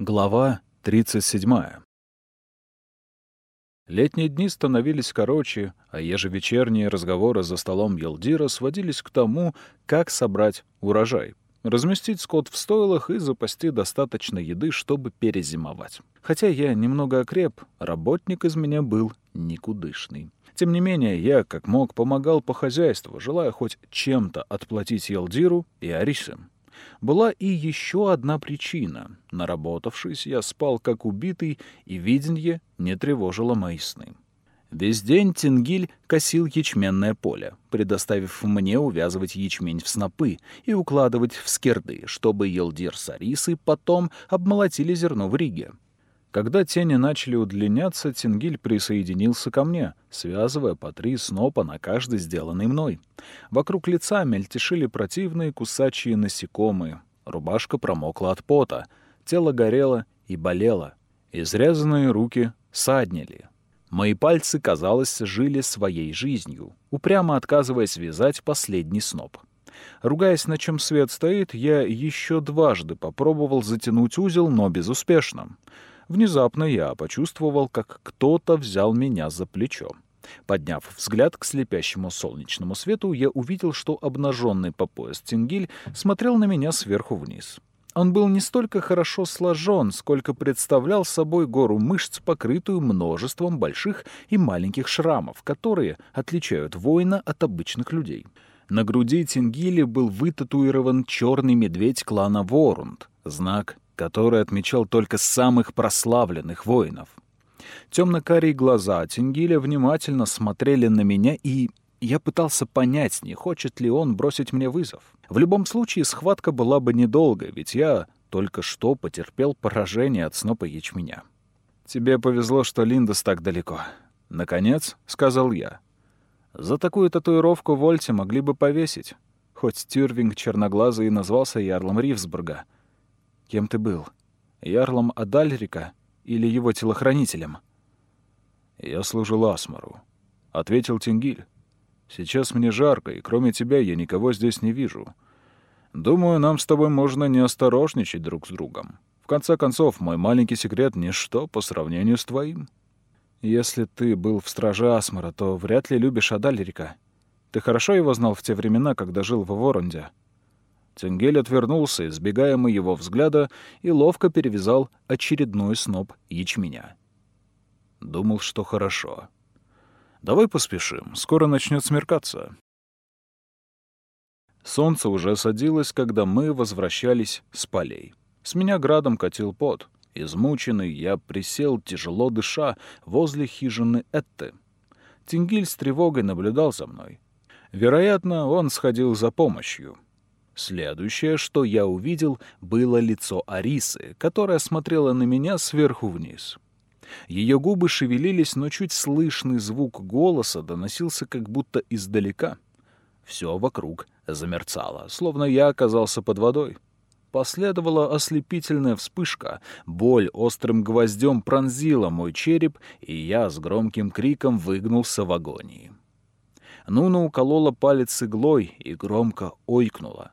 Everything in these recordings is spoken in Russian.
Глава 37. Летние дни становились короче, а ежевечерние разговоры за столом Елдира сводились к тому, как собрать урожай, разместить скот в стойлах и запасти достаточно еды, чтобы перезимовать. Хотя я немного окреп, работник из меня был никудышный. Тем не менее, я, как мог, помогал по хозяйству, желая хоть чем-то отплатить Елдиру и Арисам. Была и еще одна причина. Наработавшись, я спал как убитый, и виденье не тревожило мои сны. Весь день Тингиль косил ячменное поле, предоставив мне увязывать ячмень в снопы и укладывать в скирды, чтобы Елдир с Арисой потом обмолотили зерно в Риге. Когда тени начали удлиняться, Тингиль присоединился ко мне, связывая по три снопа на каждый сделанный мной. Вокруг лица мельтешили противные кусачие насекомые. Рубашка промокла от пота, тело горело и болело. Изрезанные руки саднили. Мои пальцы, казалось, жили своей жизнью, упрямо отказываясь вязать последний сноп. Ругаясь, на чем свет стоит, я еще дважды попробовал затянуть узел, но безуспешно. Внезапно я почувствовал, как кто-то взял меня за плечо. Подняв взгляд к слепящему солнечному свету, я увидел, что обнаженный по пояс Тингиль смотрел на меня сверху вниз. Он был не столько хорошо сложен, сколько представлял собой гору мышц, покрытую множеством больших и маленьких шрамов, которые отличают воина от обычных людей. На груди Тингили был вытатуирован черный медведь клана Ворунд, знак который отмечал только самых прославленных воинов. Темно-карие глаза Тингиля внимательно смотрели на меня, и я пытался понять, не хочет ли он бросить мне вызов. В любом случае, схватка была бы недолгой, ведь я только что потерпел поражение от снопа ячменя. «Тебе повезло, что Линдос так далеко». «Наконец», — сказал я. «За такую татуировку Вольте могли бы повесить, хоть Тюрвинг черноглазый и назвался ярлом Ривсбурга. Кем ты был? Ярлом Адальрика или его телохранителем? Я служил Асмару, — ответил Тингиль. Сейчас мне жарко, и кроме тебя я никого здесь не вижу. Думаю, нам с тобой можно не осторожничать друг с другом. В конце концов, мой маленький секрет — ничто по сравнению с твоим. Если ты был в страже Асмара, то вряд ли любишь Адальрика. Ты хорошо его знал в те времена, когда жил в Воронде. Ценгель отвернулся, избегая моего взгляда, и ловко перевязал очередной сноп ячменя. Думал, что хорошо. «Давай поспешим, скоро начнет смеркаться». Солнце уже садилось, когда мы возвращались с полей. С меня градом катил пот. Измученный, я присел, тяжело дыша, возле хижины Этты. Тингиль с тревогой наблюдал за мной. Вероятно, он сходил за помощью. Следующее, что я увидел, было лицо Арисы, которая смотрела на меня сверху вниз. Ее губы шевелились, но чуть слышный звук голоса доносился как будто издалека. Все вокруг замерцало, словно я оказался под водой. Последовала ослепительная вспышка, боль острым гвоздем пронзила мой череп, и я с громким криком выгнулся в агонии. Нуна уколола палец иглой и громко ойкнула.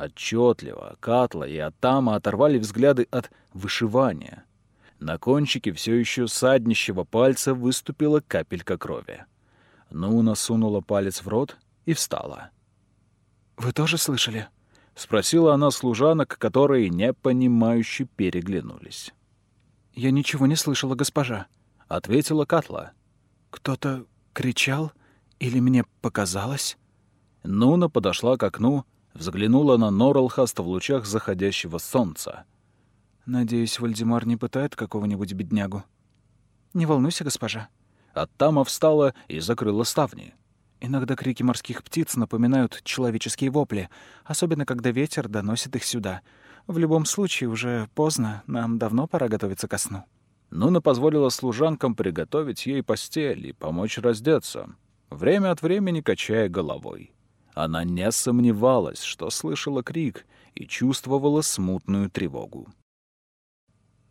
Отчетливо Катла и Атама оторвали взгляды от вышивания. На кончике все еще саднищего пальца выступила капелька крови. Нуна сунула палец в рот и встала. «Вы тоже слышали?» — спросила она служанок, которые непонимающе переглянулись. «Я ничего не слышала, госпожа», — ответила Катла. «Кто-то кричал или мне показалось?» Нуна подошла к окну Взглянула на Норалхаст в лучах заходящего солнца. «Надеюсь, Вальдемар не пытает какого-нибудь беднягу?» «Не волнуйся, госпожа». Оттама встала и закрыла ставни. Иногда крики морских птиц напоминают человеческие вопли, особенно когда ветер доносит их сюда. В любом случае, уже поздно, нам давно пора готовиться ко сну. Нуна позволила служанкам приготовить ей постель и помочь раздеться, время от времени качая головой. Она не сомневалась, что слышала крик и чувствовала смутную тревогу.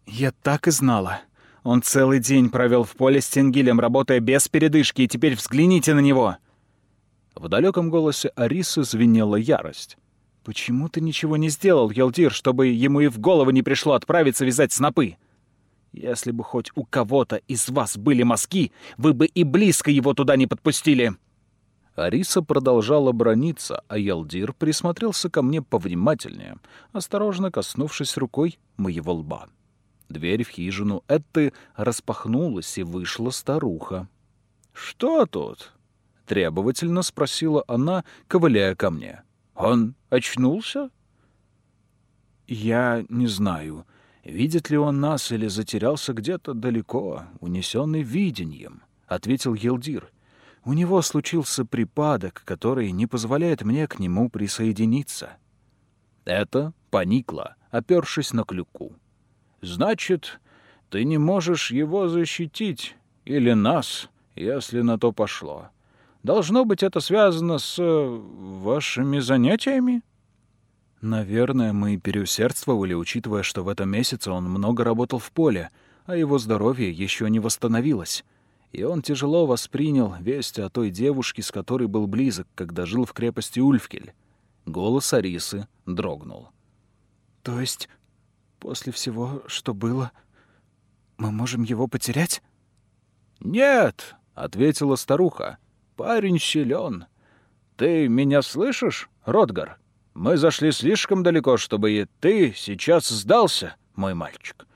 «Я так и знала. Он целый день провел в поле с Тенгилем, работая без передышки, и теперь взгляните на него!» В далеком голосе Арисы звенела ярость. Почему ты ничего не сделал, Елдир, чтобы ему и в голову не пришло отправиться вязать снопы? Если бы хоть у кого-то из вас были мозги, вы бы и близко его туда не подпустили. Ариса продолжала брониться, а Елдир присмотрелся ко мне повнимательнее, осторожно коснувшись рукой моего лба. Дверь в хижину Этты распахнулась, и вышла старуха. «Что тут?» — требовательно спросила она, ковыляя ко мне. «Он очнулся?» «Я не знаю, видит ли он нас или затерялся где-то далеко, унесенный видением», — ответил Елдир. У него случился припадок, который не позволяет мне к нему присоединиться. Это поникло, опершись на клюку. «Значит, ты не можешь его защитить, или нас, если на то пошло. Должно быть, это связано с э, вашими занятиями?» Наверное, мы переусердствовали, учитывая, что в этом месяце он много работал в поле, а его здоровье еще не восстановилось и он тяжело воспринял весть о той девушке, с которой был близок, когда жил в крепости Ульфкель. Голос Арисы дрогнул. «То есть после всего, что было, мы можем его потерять?» «Нет», — ответила старуха, — «парень силен. Ты меня слышишь, Ротгар? Мы зашли слишком далеко, чтобы и ты сейчас сдался, мой мальчик».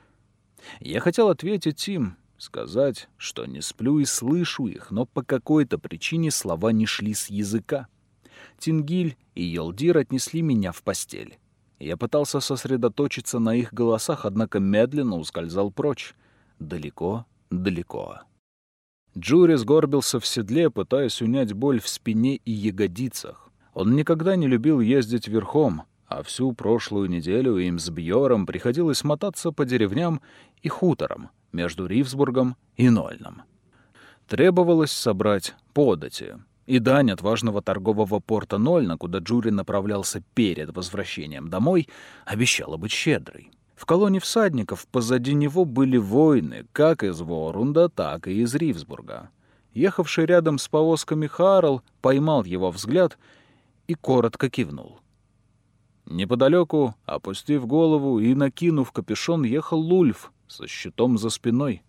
Я хотел ответить им, Сказать, что не сплю и слышу их, но по какой-то причине слова не шли с языка. Тингиль и Елдир отнесли меня в постель. Я пытался сосредоточиться на их голосах, однако медленно ускользал прочь. Далеко, далеко. Джури сгорбился в седле, пытаясь унять боль в спине и ягодицах. Он никогда не любил ездить верхом, а всю прошлую неделю им с Бьором приходилось мотаться по деревням и хуторам, между Ривсбургом и Нольном. Требовалось собрать подати и дань от важного торгового порта Нольна, куда Джури направлялся перед возвращением домой, обещала быть щедрой. В колонне всадников позади него были воины, как из Ворунда, так и из Ривсбурга. Ехавший рядом с повозками Харл поймал его взгляд и коротко кивнул. Неподалеку, опустив голову и накинув капюшон, ехал Лульф, со щитом за спиной.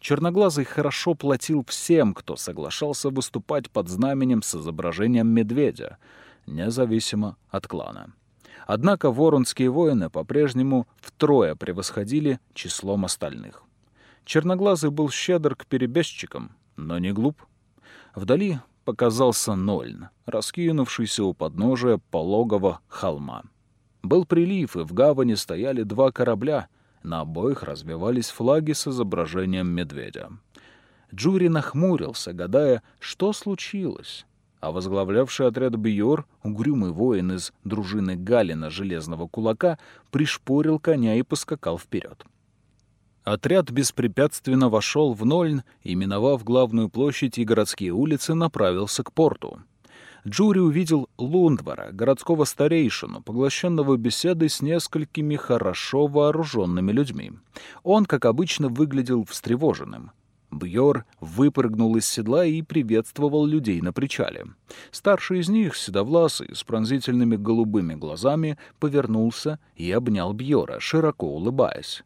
Черноглазый хорошо платил всем, кто соглашался выступать под знаменем с изображением медведя, независимо от клана. Однако воронские воины по-прежнему втрое превосходили числом остальных. Черноглазый был щедр к перебежчикам, но не глуп. Вдали показался Нольн, раскинувшийся у подножия пологого холма. Был прилив, и в гавани стояли два корабля — на обоих развивались флаги с изображением медведя. Джури нахмурился, гадая, что случилось. А возглавлявший отряд Бьор, угрюмый воин из дружины Галина Железного Кулака, пришпорил коня и поскакал вперед. Отряд беспрепятственно вошел в Нольн и, миновав главную площадь и городские улицы, направился к порту. Джури увидел Лундвара, городского старейшину, поглощенного беседой с несколькими хорошо вооруженными людьми. Он, как обычно, выглядел встревоженным. Бьор выпрыгнул из седла и приветствовал людей на причале. Старший из них, седовласый, с пронзительными голубыми глазами, повернулся и обнял Бьора, широко улыбаясь.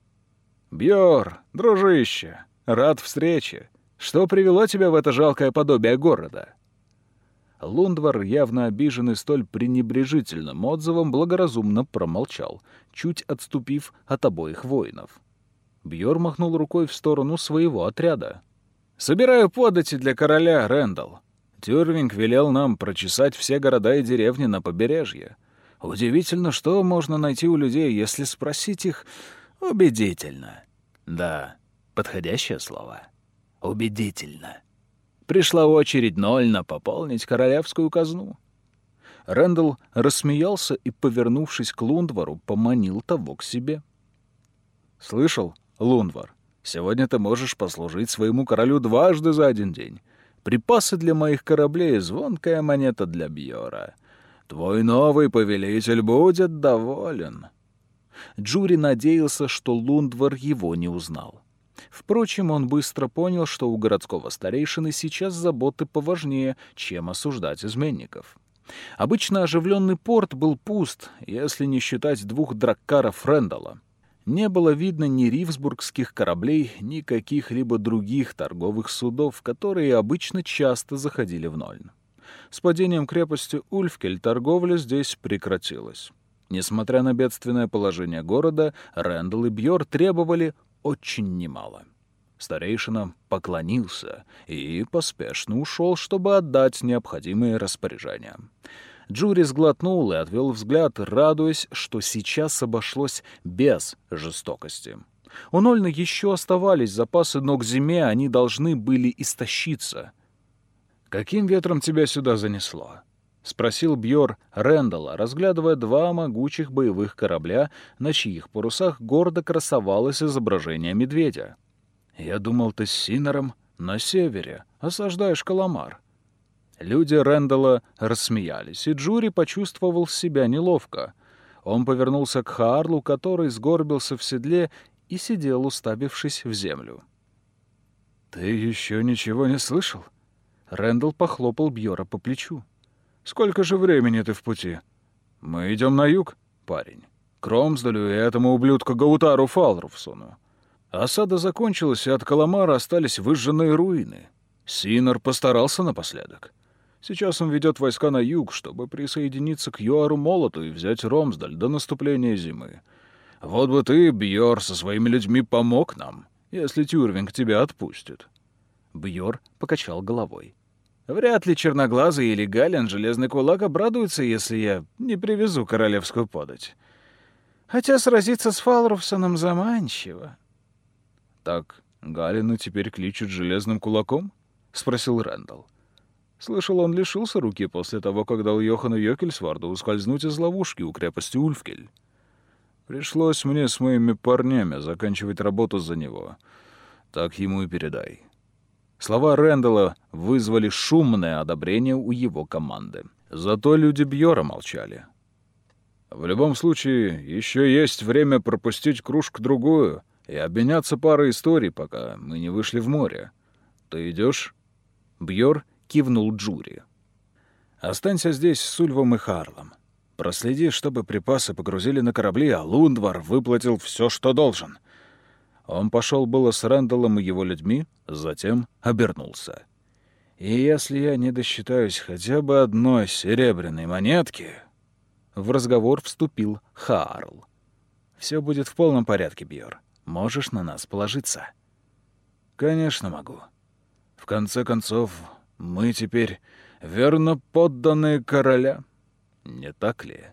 «Бьор, дружище, рад встрече. Что привело тебя в это жалкое подобие города?» Лундвар, явно обиженный столь пренебрежительным отзывом, благоразумно промолчал, чуть отступив от обоих воинов. Бьор махнул рукой в сторону своего отряда. «Собираю подати для короля, Рэндалл. Тюрвинг велел нам прочесать все города и деревни на побережье. Удивительно, что можно найти у людей, если спросить их убедительно. Да, подходящее слово. Убедительно. Пришла очередь Нольна пополнить королевскую казну. Рэндалл рассмеялся и, повернувшись к Лундвару, поманил того к себе. «Слышал, Лундвар, сегодня ты можешь послужить своему королю дважды за один день. Припасы для моих кораблей — звонкая монета для Бьора. Твой новый повелитель будет доволен». Джури надеялся, что Лундвар его не узнал. Впрочем, он быстро понял, что у городского старейшины сейчас заботы поважнее, чем осуждать изменников. Обычно оживленный порт был пуст, если не считать двух драккаров Рэндалла. Не было видно ни ривсбургских кораблей, ни каких-либо других торговых судов, которые обычно часто заходили в Нольн. С падением крепости Ульфкель торговля здесь прекратилась. Несмотря на бедственное положение города, Рэндалл и Бьор требовали очень немало. Старейшина поклонился и поспешно ушел, чтобы отдать необходимые распоряжения. Джури сглотнул и отвел взгляд, радуясь, что сейчас обошлось без жестокости. У Нольна еще оставались запасы, но к зиме они должны были истощиться. «Каким ветром тебя сюда занесло?» — спросил Бьор Рэндалла, разглядывая два могучих боевых корабля, на чьих парусах гордо красовалось изображение медведя. «Я думал, ты с Синером на севере осаждаешь Каламар». Люди Рэндалла рассмеялись, и Джури почувствовал себя неловко. Он повернулся к Харлу, который сгорбился в седле и сидел, уставившись в землю. «Ты еще ничего не слышал?» Рэндалл похлопал Бьора по плечу. «Сколько же времени ты в пути?» «Мы идем на юг, парень. К и этому ублюдку Гаутару Фалруфсону. Осада закончилась, и от Каламара остались выжженные руины. Синор постарался напоследок. Сейчас он ведет войска на юг, чтобы присоединиться к Юару Молоту и взять Ромсдаль до наступления зимы. Вот бы ты, Бьор, со своими людьми помог нам, если Тюрвинг тебя отпустит». Бьор покачал головой. «Вряд ли Черноглазый или Гален Железный Кулак обрадуются, если я не привезу королевскую подать. Хотя сразиться с Фалруфсоном заманчиво». «Так Галину теперь кличут Железным Кулаком?» — спросил Рэндалл. Слышал, он лишился руки после того, как дал Йохану Йокельсварду ускользнуть из ловушки у крепости Ульфкель. Пришлось мне с моими парнями заканчивать работу за него. Так ему и передай. Слова Рэндалла вызвали шумное одобрение у его команды. Зато люди Бьора молчали. В любом случае, еще есть время пропустить кружку-другую и обменяться парой историй, пока мы не вышли в море. Ты идешь? Бьор кивнул Джури. «Останься здесь с Ульвом и Харлом. Проследи, чтобы припасы погрузили на корабли, а Лундвар выплатил все, что должен». Он пошел было с Рэндаллом и его людьми, затем обернулся. «И если я не досчитаюсь хотя бы одной серебряной монетки...» В разговор вступил Харл. «Все будет в полном порядке, Бьор. Можешь на нас положиться?» «Конечно могу. В конце концов, мы теперь верно подданные короля, не так ли?»